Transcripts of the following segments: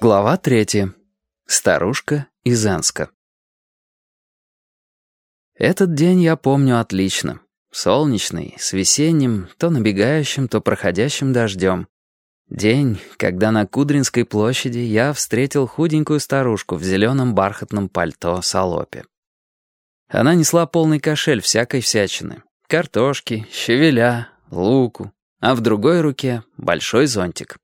Глава третья. Старушка из Энска. Этот день я помню отлично. Солнечный, с весенним, то набегающим, то проходящим дождем. День, когда на Кудринской площади я встретил худенькую старушку в зеленом бархатном пальто салопе. Она несла полный кошель всякой всячины. Картошки, щавеля, луку, а в другой руке большой зонтик.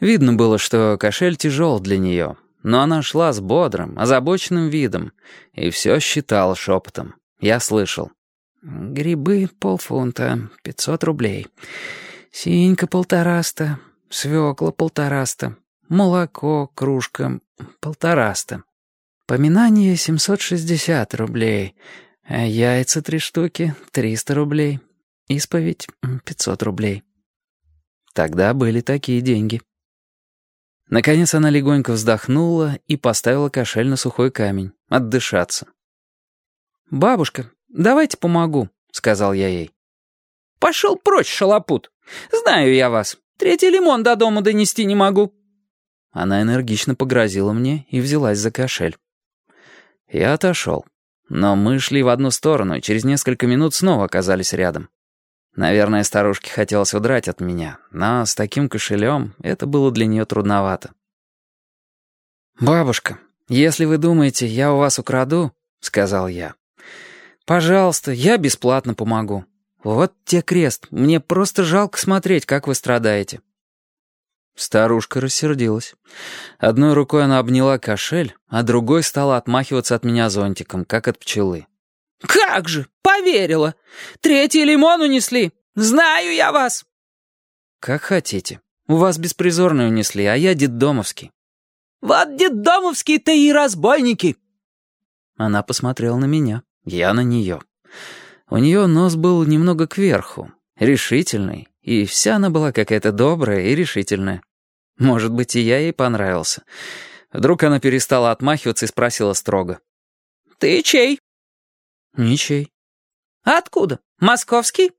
Видно было, что кошель тяжел для нее, но она шла с бодрым, озабоченным видом и все считала шепотом. Я слышал. «Грибы полфунта, пятьсот рублей. Синька полтораста, свекла полтораста, молоко кружка полтораста. Поминание семьсот шестьдесят рублей, а яйца три штуки триста рублей, исповедь пятьсот рублей». Тогда были такие деньги. Наконец она легонько вздохнула и поставила кошель на сухой камень, отдышаться. «Бабушка, давайте помогу», — сказал я ей. «Пошел прочь, шалопут. Знаю я вас. Третий лимон до дома донести не могу». Она энергично погрозила мне и взялась за кошель. Я отошел. Но мы шли в одну сторону и через несколько минут снова оказались рядом. Наверное, старушке хотелось удрать от меня, но с таким кошелем это было для нее трудновато. «Бабушка, если вы думаете, я у вас украду», — сказал я, — «пожалуйста, я бесплатно помогу. Вот те крест, мне просто жалко смотреть, как вы страдаете». Старушка рассердилась. Одной рукой она обняла кошель, а другой стала отмахиваться от меня зонтиком, как от пчелы. «Как же! Поверила! Третий лимон унесли! Знаю я вас!» «Как хотите. У вас беспризорный унесли, а я детдомовский». «Вот детдомовские-то и разбойники!» Она посмотрела на меня, я на нее. У нее нос был немного кверху, решительный, и вся она была какая-то добрая и решительная. Может быть, и я ей понравился. Вдруг она перестала отмахиваться и спросила строго. «Ты чей?» «Ничей». «Откуда? Московский?»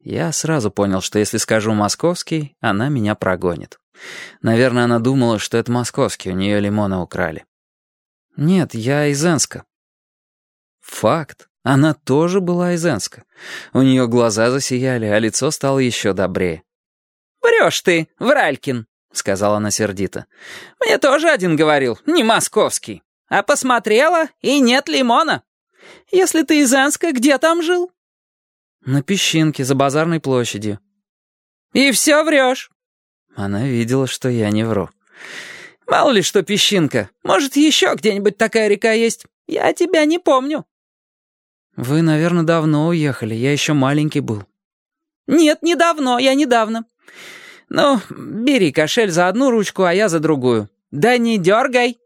Я сразу понял, что если скажу «московский», она меня прогонит. Наверное, она думала, что это московский, у нее лимона украли. «Нет, я из Энска». Факт. Она тоже была из Энска. У нее глаза засияли, а лицо стало еще добрее. «Врешь ты, Вралькин», — сказала она сердито. «Мне тоже один говорил, не московский. А посмотрела, и нет лимона». Если ты из Энска, где там жил?» «На песчинке, за базарной площадью». «И все врешь?» Она видела, что я не вру. «Мало ли что песчинка. Может, еще где-нибудь такая река есть. Я тебя не помню». «Вы, наверное, давно уехали. Я еще маленький был». «Нет, недавно. Я недавно. Ну, бери кошель за одну ручку, а я за другую. Да не дергай».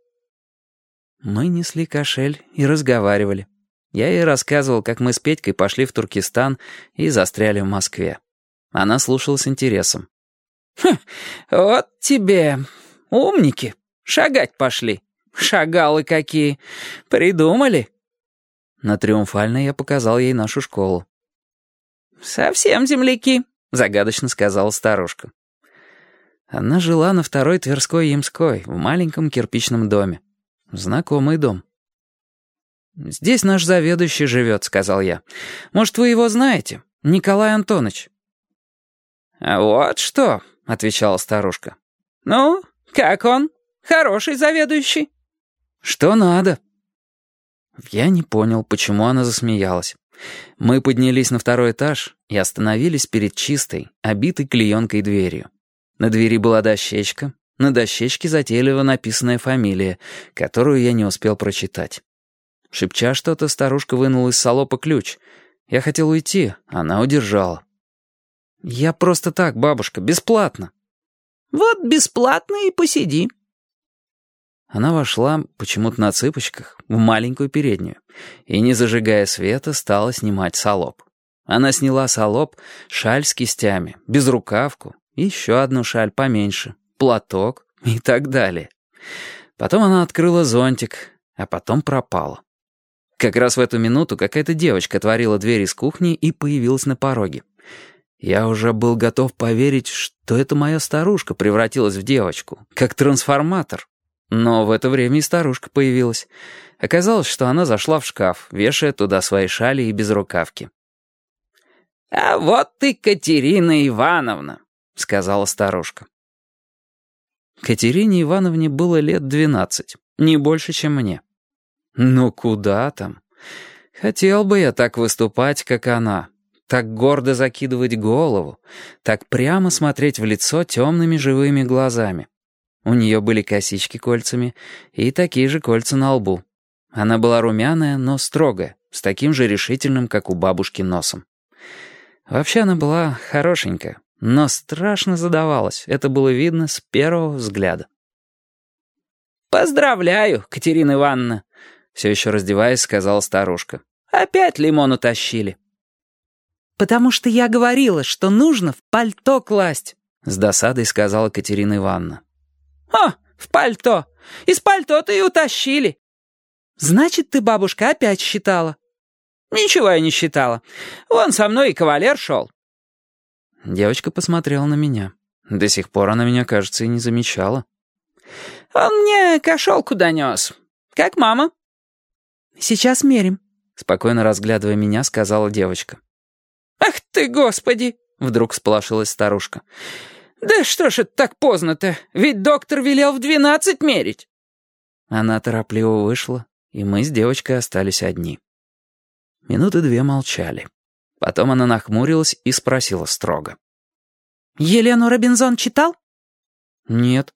Мы несли кошель и разговаривали. Я ей рассказывал, как мы с Петькой пошли в Туркестан и застряли в Москве. Она слушала с интересом. «Хм, вот тебе, умники, шагать пошли. Шагалы какие. Придумали?» На Триумфальной я показал ей нашу школу. «Совсем земляки», — загадочно сказала старушка. Она жила на второй Тверской Ямской, в маленьком кирпичном доме. Знакомый дом. «Здесь наш заведующий живет», — сказал я. «Может, вы его знаете? Николай Антонович». «А вот что», — отвечала старушка. «Ну, как он? Хороший заведующий?» «Что надо?» Я не понял, почему она засмеялась. Мы поднялись на второй этаж и остановились перед чистой, обитой клеенкой дверью. На двери была дощечка, на дощечке затейливо написанная фамилия, которую я не успел прочитать. Шепча что-то, старушка вынула из салопа ключ. Я хотел уйти, она удержала. «Я просто так, бабушка, бесплатно». «Вот бесплатно и посиди». Она вошла, почему-то на цыпочках, в маленькую переднюю, и, не зажигая света, стала снимать салоп. Она сняла салоп, шаль с кистями, безрукавку, еще одну шаль поменьше, платок и так далее. Потом она открыла зонтик, а потом пропала. Как раз в эту минуту какая-то девочка отворила дверь из кухни и появилась на пороге. Я уже был готов поверить, что это моя старушка превратилась в девочку, как трансформатор. Но в это время и старушка появилась. Оказалось, что она зашла в шкаф, вешая туда свои шали и безрукавки. «А вот ты, Катерина Ивановна», — сказала старушка. Катерине Ивановне было лет двенадцать, не больше, чем мне. Ну куда там? Хотел бы я так выступать, как она, так гордо закидывать голову, так прямо смотреть в лицо темными живыми глазами. У нее были косички кольцами и такие же кольца на лбу. Она была румяная, но строгая, с таким же решительным, как у бабушки, носом. Вообще она была хорошенькая, но страшно задавалась, это было видно с первого взгляда. «Поздравляю, Катерина Ивановна», — все еще раздеваясь, сказала старушка. «Опять лимон утащили». «Потому что я говорила, что нужно в пальто класть», — с досадой сказала Катерина Ивановна. «О, в пальто! Из пальто-то и утащили!» «Значит, ты, бабушка, опять считала?» «Ничего я не считала. Вон со мной и кавалер шел». Девочка посмотрела на меня. До сих пор она меня, кажется, и не замечала. «Он мне кошелку донес. Как мама?» «Сейчас мерим», — спокойно разглядывая меня, сказала девочка. «Ах ты, господи!» — вдруг сполошилась старушка. «Да что ж это так поздно-то? Ведь доктор велел в двенадцать мерить». Она торопливо вышла, и мы с девочкой остались одни. Минуты две молчали. Потом она нахмурилась и спросила строго. «Елену Робинзон читал?» «Нет».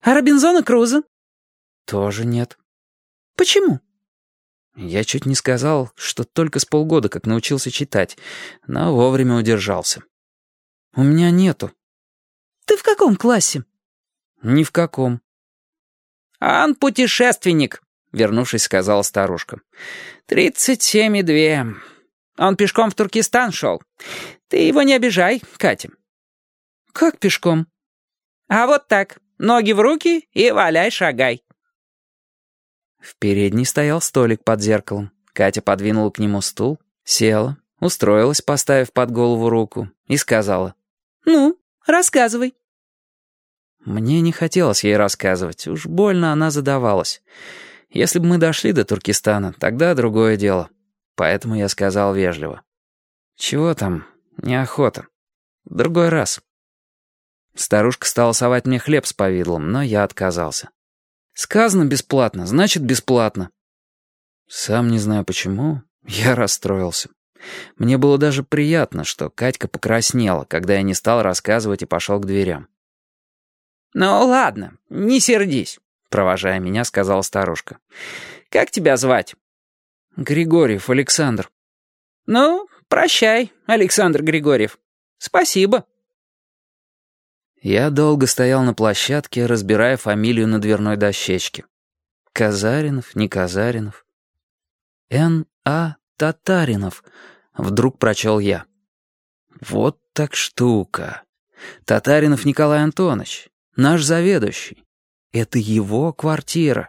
«А Робинзона Круза?» «Тоже нет». «Почему?» Я чуть не сказал, что только с полгода как научился читать, но вовремя удержался. «У меня нету». «Ты в каком классе?» «Ни в каком». «Он путешественник», Вернувшись, сказала старушка. «Тридцать семь и две. Он пешком в Туркестан шел. Ты его не обижай, Катя». «Как пешком?» «А вот так. Ноги в руки и валяй, шагай». В передней стоял столик под зеркалом. Катя подвинула к нему стул, села, устроилась, поставив под голову руку, и сказала. «Ну, рассказывай». Мне не хотелось ей рассказывать, уж больно она задавалась. Если бы мы дошли до Туркестана, тогда другое дело. Поэтому я сказал вежливо. «Чего там? Неохота. Другой раз». Старушка стала совать мне хлеб с повидлом, но я отказался. «Сказано бесплатно, значит бесплатно». Сам не знаю почему, я расстроился. Мне было даже приятно, что Катька покраснела, когда я не стал рассказывать и пошел к дверям. «Ну ладно, не сердись провожая меня, сказала старушка. «Как тебя звать?» «Григорьев Александр». «Ну, прощай, Александр Григорьев. Спасибо». Я долго стоял на площадке, разбирая фамилию на дверной дощечке. Казаринов, не Казаринов. Н.А. Татаринов, вдруг прочел я. Вот так штука. Татаринов Николай Антонович, наш заведующий. Это его квартира.